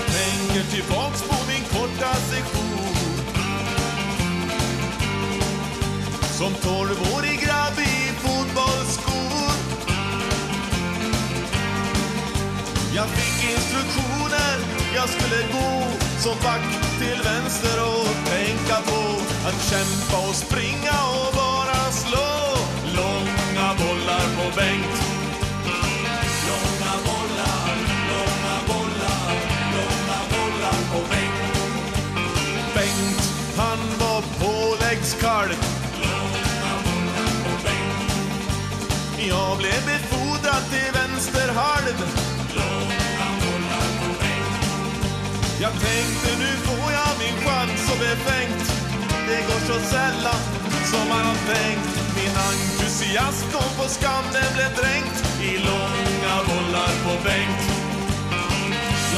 tänker tillbaks på min korta session Som tolvårig grabb i fotbollsskor. Jag fick instruktioner, jag skulle gå som back till vänster och tänka på att kämpa och springa och vara Jag blev befordrad till vänsterhalv. Långa bollar på Bengt. Jag tänkte nu får jag min chans och befängt. Det går så sällan som man har tänkt. Min entusiasm kom på skam, den blev dränkt i långa bollar på Bengt.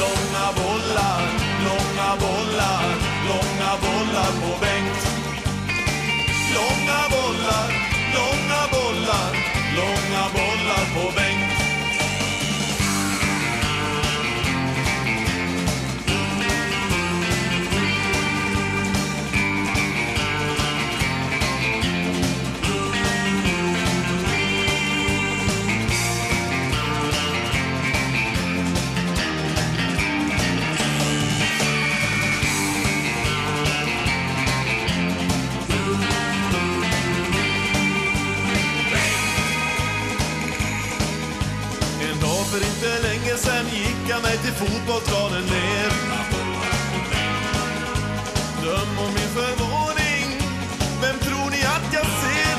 Långa bollar, långa bollar, långa bollar på Bengt. länge sen gick jag mig till fotbollsplanen ner. Döm om min förvåning, vem tror ni att jag ser?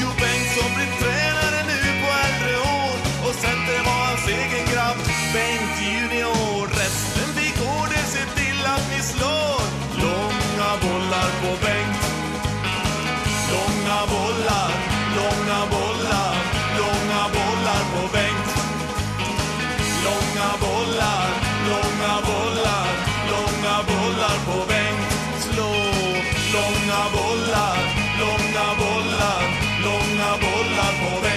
Jo, Bengtsson blir tränare nu på äldre år och center var hans egen grabb, Bengt Junior. Resten fick order, se till att ni slår långa bollar på Bengt. bollar på bänk. Slå långa bollar, långa bollar, långa bollar på bänk.